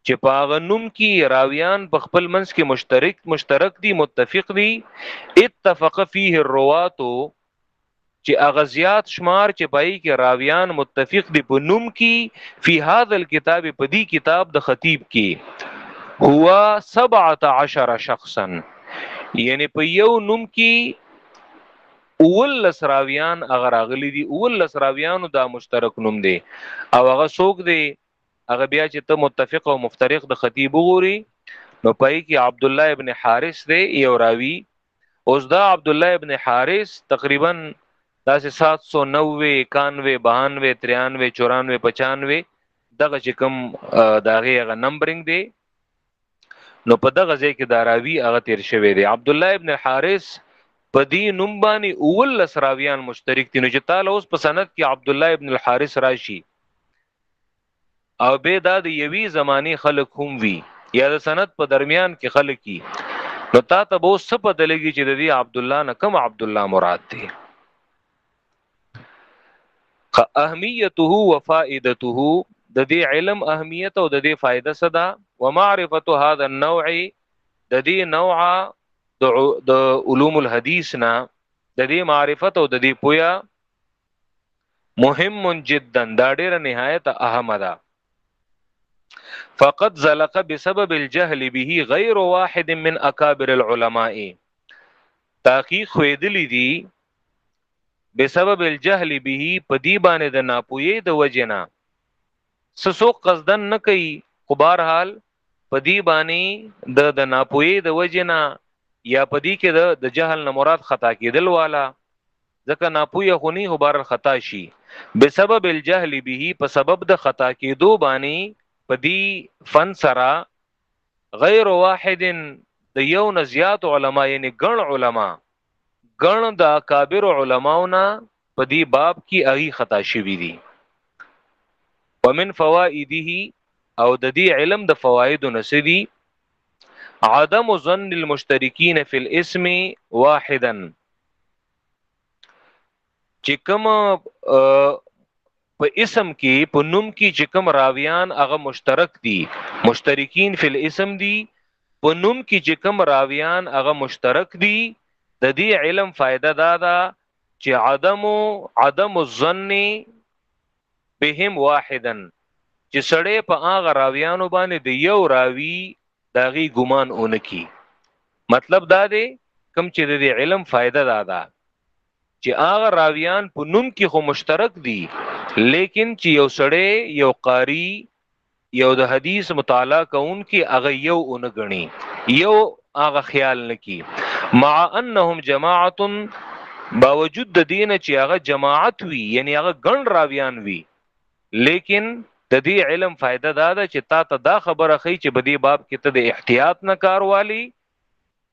چې په هغه نوم کې راویان په خپل منځ کې مشترک مشترک دي متفق دي اتفق فيه الروات چې هغه زیات شمار چې پای کې راویان متفق دي په نوم کې فی هذا الكتاب په دې کتاب د خطیب کې هو 17 شخصا یعنی په یو نوم کې اول لسراویان هغه راغلي دي اول لسراویانو دا مشترک نوم دی او هغه څوک دی هغه بیا چې ته متفق او مفترق د خطیب وګوري نو پای کې عبد الله ابن حارث دی یو راوی اوس دا عبد الله ابن حارث تقریبا داسې 790 91 92 93 94 95 دغه چې کوم داغه غ نمبرینګ دی نو په دغه ځای کې داراوی هغه تیر شوی دی عبد الله ابن حارث په دې نوم باندې اول لسراویان مشترک دي نو چې تعالی اوس په سند کې عبد الله ابن الحارث راشي او به دا د یوی زمانی خلق هم وی یا د سند په درمیان کې خلق کی نو تا ته به څه په دلګي چې د دې عبد الله نه کوم عبد الله مراد دی اهمیته و فائدته د دې علم اهمیت او د دې فائدہ صدا و معرفت هذا النوع د دې نوع د علوم الحديث نه د دې معرفت او د دې پویا مهم جدا دا ډیره نهایت اهمه ده فقد زلق بسبب الجهل به غیر واحد من اکابر العلماء تحقیق خویدلی دی بسبب الجهل به پدی باندې د ناپوهی د وجنه څه څوک قصدا نه کوي خو بهر حال په دې باندې د د ناپوهي د وجنه یا په دې کې د د جهل نه مراد خطا کېدل والا ځکه ناپوهه خو نه هو بهر خطا شي بسبب الجهل به په سبب د خطا کېدو باندې په دې فن سره غیر واحد د یو نه زیات علما یعنی ګڼ علما ګڼ د اکابر علماونه په دې باب کې هغه خطا شوی دی ومن فوائده او د دې علم د فواید نسدي عدم ظن المشترکین فی الاسم واحدا چې کوم په اسم کې په نوم کې چې کوم راویان هغه مشترک دي مشترکین فی الاسم دي په نوم کې چې کوم راویان هغه مشترک دي د دې علم فائدہ دا ده چې عدم عدم الظن بهم واحدا چې سړی په هغه راویانو باندې د یو راوی داغي ګمان اونکی مطلب دا دی کم چې د علم فائدہ دا ده چې هغه راویان په نوم کې خو مشترک دي لیکن چې یو سړی یو قاری یو د حدیث مطالعه کوونکي هغه یو اون غني یو هغه خیال نکي مع انهم جماعه باوجود د دین چې هغه جماعت وي یعنی هغه ګڼ راویان وي لیکن د دې علم فائدہ دا ده چې تا ته دا خبره خي چې بدی باب کې ته د احتیاط نه کاروالي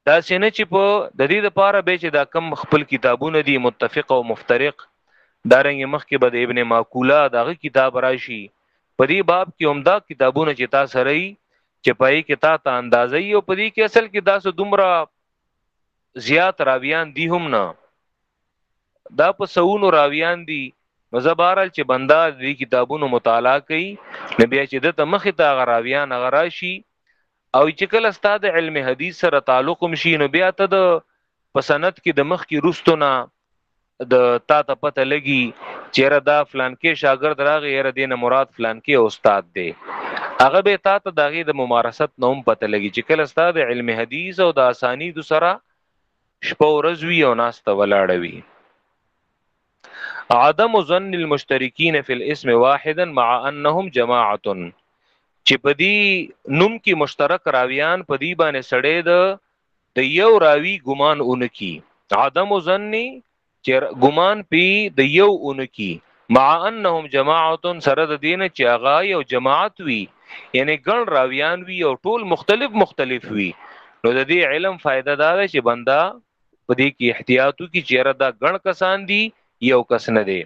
دا سینه چې په د دې لپاره به چې دا کم خپل کتابونه دي متفق او مفترق دارنګ مخ کې بد ابن ماکولا دغه کتاب راشي په دې باب کې هم دا کتابونه چې تا سره یې چې پای کې تا ته اندازې او په دې کې اصل کې دا سه دومره زیات راویان دي هم نه دا په سونو راویان دي مزبارل چې بندا دې کتابونو مطالعه کوي نبي چې د مخ ته غراویان غراشي او چې کله ستاد علم حدیث سره تعلق هم شي نو بیا ته د په سند کې د مخ کې رستونه د تا ته پته لګي چیرې دا فلان کې شاګرد راغی یره دینه مراد فلان کې استاد دی هغه به تا ته دغه د ممارست نوم پته لګي چې کله ستاد علم حدیث او د اسانید سره شپه ورځ وی او ناس ته ولاړوي عدم ظن المشترکین فی الاسم واحدا مع انهم جماعه چې په دې نوم کې مشترک راویان په دې باندې سړې د د یو راوی ګمان اونکی عدم ظن چې ګمان پی د یو اونکی مع انهم جماعه سره د دین چې هغه یو جماعت وی یعنی ګڼ راویان وی او ټول مختلف مختلف وی نو د دې علم فائدہ دا ده چې بندا په دې کې احتیاطو کې چیرې دا ګڼ کسان دي یو کس نه دی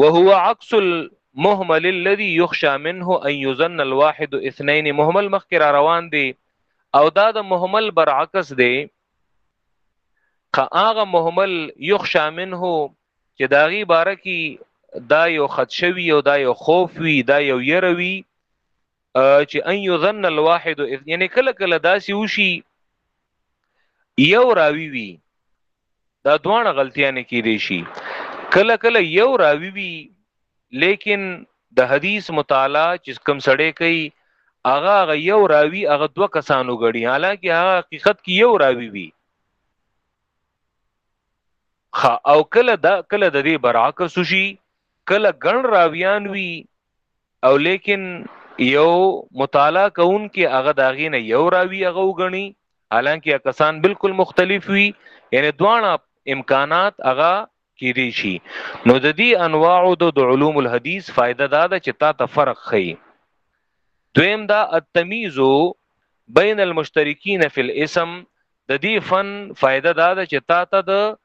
وهو عکس المهمل الذي يخشى منه ان يظن الواحد اثنين مهمل مخکې را روان دی او دا د مهمل برعکس دی که هغه مهمل يخشى منه چې داغي بارکی دا یو خدشوي او دا یو خوف وي دا یو يروي چې ان يظن الواحد یعنی کله کله داسې وشي یو راوی وی دا دوانه غلطیانه کې دي شي کله کله یو راوی وی لیکن د حدیث مطالعه چې کم سړی کوي هغه هغه یو راوی هغه دوه کسانو غړي حالانکه هغه حقیقت کې یو راوی وی خا او کله دا کله د دې برعکس شي کله ګڼ راویان وی او لیکن یو مطالعه کوونکې هغه داغې نه یو راوی هغه وګڼي حالانکه کسان بالکل مختلف وي یعنی دواړه امکانات هغه کې دي شي نو د دې انواع د علوم الحديث فائدہ دا ده چې تا ته فرق خي دویم دا التمیز بین المشترکین فی الاسم د دې فن فائدہ دا ده چې تا ته د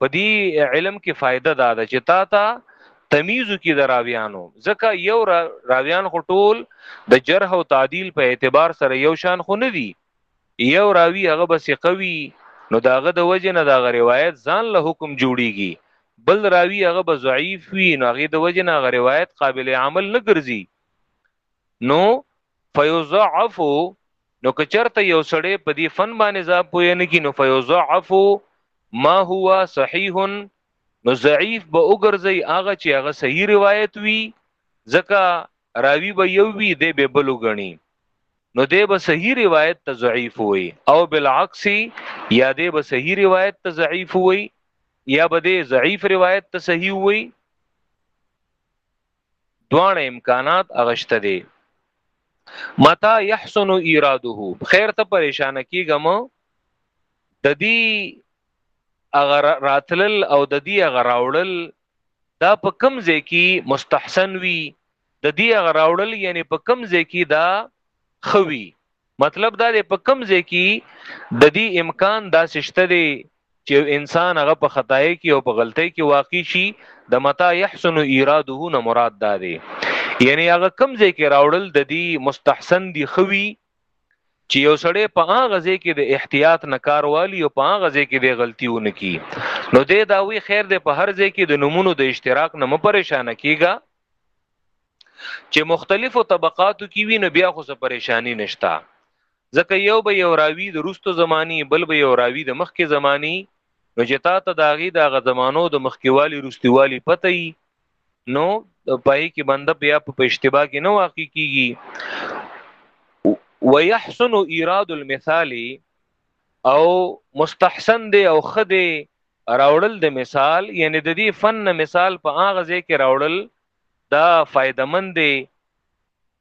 په دې علم کې فائدہ دا ده چې تا ته تمیز کی د راویانو ځکه یو را راویان خو ټول د جرح او تعدیل په اعتبار سره یو شان خو نه دی یو راوی هغه بس قوي نو داغه د وجه نه دا روایت ځان له حکم جوړیږي بل راوی هغه به ضعیف وي نو هغه د وجه نه غ روایت قابل عمل نه ګرځي نو فیضعف نو که چرته یو سړی په دې فن باندې ځا پوی نه کی نو فیضعف ما هو صحیح نو ضعیف به وګرځي هغه چې هغه صحیح روایت وي ځکه راوی به یو وی دی به بل غني نو دی به صحیح روایت ته ضعیف وي او بالعکس یا دی به صحیح روایت ته ضعیف وي یا به دی ضعیف روایت ته صحیح وي دواړه امکانات اغشته دي متا يحسن اراده خیر ته پریشان کیګم د دې اگر راتلل او د دې اگر راوړل دا په کم ځای کې مستحسن وي د دې اگر راوړل یعنی په کم ځای کې دا خوي مطلب دا دی په کم ځای کې د دې امکان دا سشته دی چې انسان هغه په خدای کې او په غلطۍ کې واقع شي د متا يحسن اراده نه مراد دا دی یعنی هغه کم ځای کې راوړل د دې مستحسن دی خوي چې یو سړی په هغه ځای کې د احتیاط نه کار والی او په هغه ځای کې د غلطیونه کی نو دې دا وی خیر دې په هر ځای کې د نمونو د اشتراک نه مپریشان کیږي چې مختلفو طبقاتو کې وي نو بیا خو څه پریشانی نشتا ځکه یو به یو راوی د روستو زمانی بل به یو راوی د مخکې زمانی نو چې تا ته داغي دغه زمانو د مخکیوالي روستیوالي پته ای نو پای کې بنده بیا په اشتباه کې نه واقع کیږي ويحسن ایراد المثال او مستحسن دی او خدي راوړل د مثال یعنی د دې فن نه مثال په هغه ځای کې راوړل دا فائدہ مند دی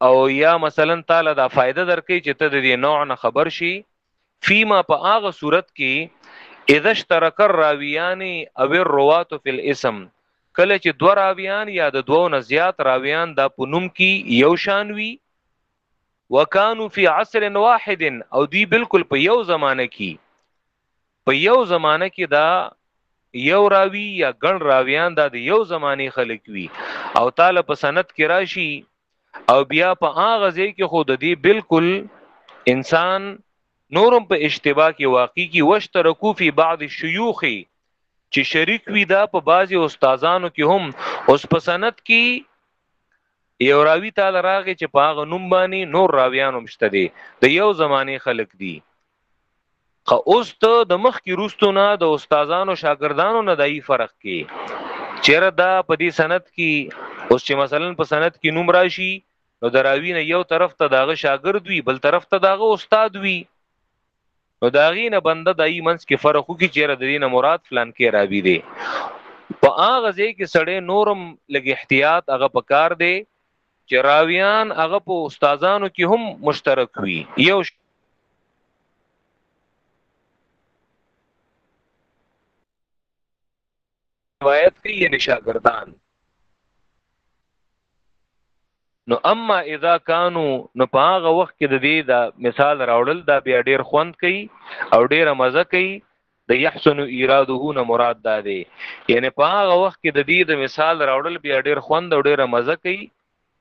او یا مثلا تعالی دا فائدہ درکې چې ته د دې نوع نه خبر شي فيما په هغه صورت کې اذا اشترك الراويان او الروات في الاسم کله چې دو راویان یا د دوو نه زیات راویان دا پنوم کې یو شان وي وکانو فی عصر واحد او دوی بالکل په یو زمانه کې په یو زمانه کې دا یو راوی یا ګڼ راویان دا د یو زمانه خلک وی او تعالی په سند کې راشي او بیا په هغه ځای کې خود دی بالکل انسان نورم په اشتباه کې واقع کی وشترکو فی بعض الشيوخ چې شریک وی دا په بعضی استادانو کې هم اوس په سند کې یو راوی تاله راغی چې په هغه نوم باندې نور راویان هم شته دي د یو زمانه خلک دي خو اوس ته د مخ کې روستونه د استادانو شاګردانو نه دای فرق کې چیرې دا په دې سند کې اوس چې مثلا په سند کې نوم راشي نو دراوی نه یو طرف ته داغه شاګرد وي بل طرف ته داغه استاد وي نو دا غي نه بنده دای منس کې فرق وکي چې را دینه مراد فلان کې راوی دی په هغه ځای کې سړی نورم لګ احتیاط هغه پکار دی چې راویان هغه په استادانو کې هم مشترک وي یو روایت کوي یعنی شاګردان نو اما اذا كانوا نو په هغه وخت کې د دې دا مثال راوړل دا بیا ډیر خوند کوي او ډیره مزه کوي د يحسن اراده نه مراد دا دی یعنی په هغه وخت کې د دې د مثال راوړل بیا ډیر خوند او ډیره مزه کوي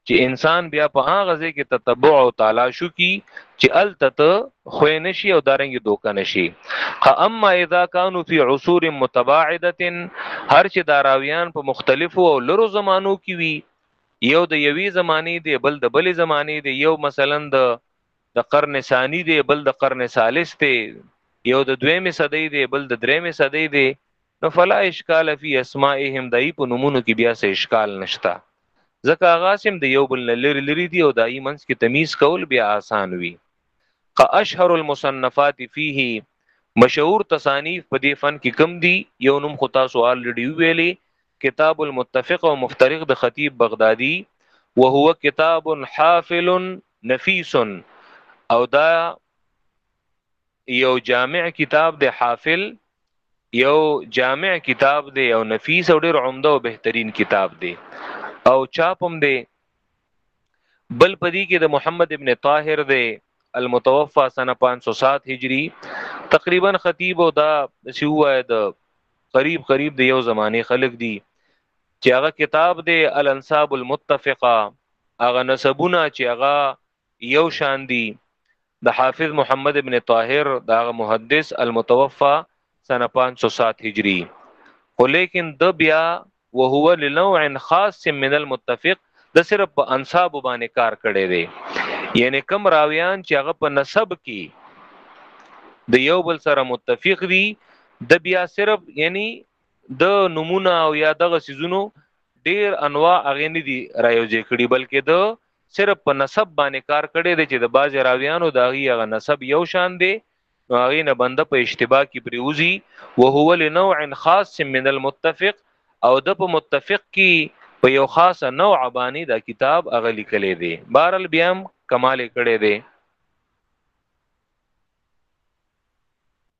چې انسان بیا په هغه ځای کې تتبع او تلاشو کی چې التت خو نشي او دارنګ دوک نشي اما اذا كانوا في عصور متباعده هر چې داراویان په مختلفو او لرو زمانو کې وي یو د یوې زماني دی بل د بلې زماني دی یو مثلا د د قرن ثانی دی بل د قرن ثالث دی یو د دویمه صدۍ دی بل د دریمه صدۍ دی نو فلا اشکال فی اسمائهم دای په نمونه کې بیا څه اشکال نشتا ځکه غاسم د یو بل لری لری دی او دای منس کې تمیز کول بیا آسان وی ق اشهر المصنفات فيه مشهور تصانیف په دې فن کې کم دي یو نوم خو تاسو الریډي ویلي کتاب المتفق او مفترق د خطیب بغدادي وهو کتاب حافل نفیس او دا یو جامع کتاب د حافل یو جامع کتاب دی او نفیس او ډیر عمده او بهترین کتاب دی او چاپ هم دی بل پدی کې د محمد ابن طاهر دی المتوفى سنه 507 هجری تقریبا خطیب او دا چې وای د قریب قریب د یو زمانه خلق دی چې هغه کتاب دی الانصاب المتفقه هغه نسبونه چې هغه یو شان دي د حافظ محمد ابن طاهر دا محدث المتوفى سنه 507 هجری خو لیکن د بیا وهو لنوع خاص من المتفق د صرف په انصاب باندې کار کړي دي یعنی کم راویان چې هغه په نسب کې د یو بل سره متفق دي د بیا صرف یعنی د نمونه او یا دغه سيزونو ډیر انواع اغه نه دي رايوځې کړي بلکې د صرف په نسب باندې کار کړی دی چې د باز راویانو د هغه هغه نسب یو شان دی نو هغه نه بنده په اشتباه کې پریوزی او هو لنوع خاص من المتفق او د په متفق کې په یو خاص نوع باندې دا کتاب هغه لیکلی دی بهرل بیا کمال کړی دی